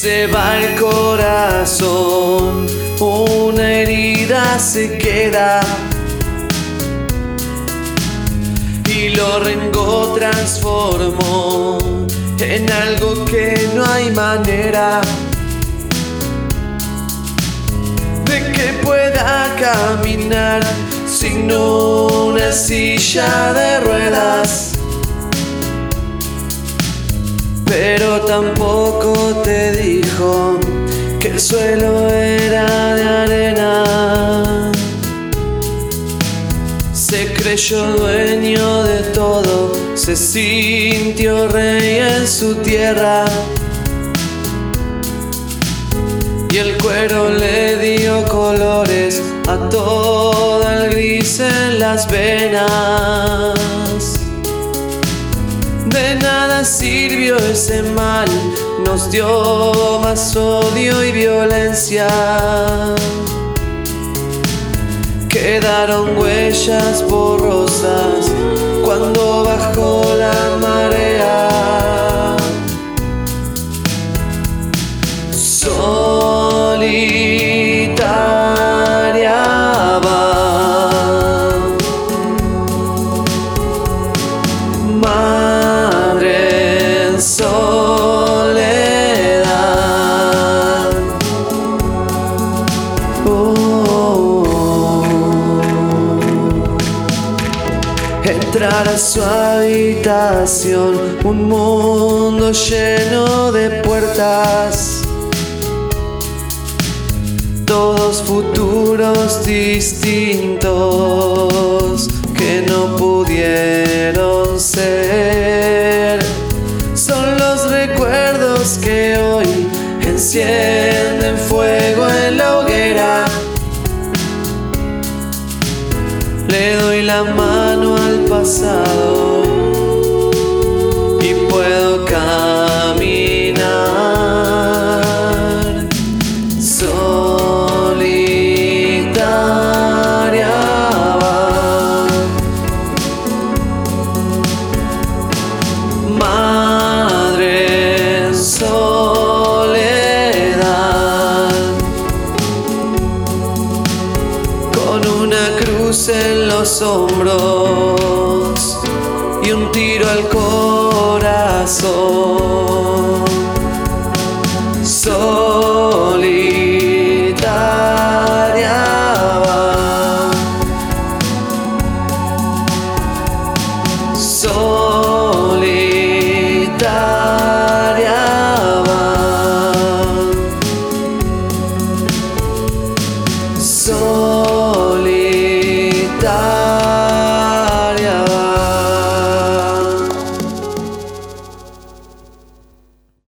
Se va el corazón, una herida se queda. Y lo rengo transformó en algo que no hay manera de que pueda caminar sin una silla de ruedas. Pero tampoco te dijo que el suelo era de arena. Se creyó dueño de todo, se sintió rey en su tierra. Y el cuero le dio colores a todo el gris en las venas. De nada sirvió ese mal, nos dio más odio y violencia. Quedaron huellas borrosas cuando bajó la marea. Solitaria Entrar a su habitación, un mundo lleno de puertas, todos futuros distintos que no pudieron ser. Son los recuerdos que hoy encienden fuego en la hoguera. Le doy la mano pasado y puedo caminar solitaria. Madre soledad con una cruz cruz en los hombros y un tiro al corazón. Solitaria va. Solitaria.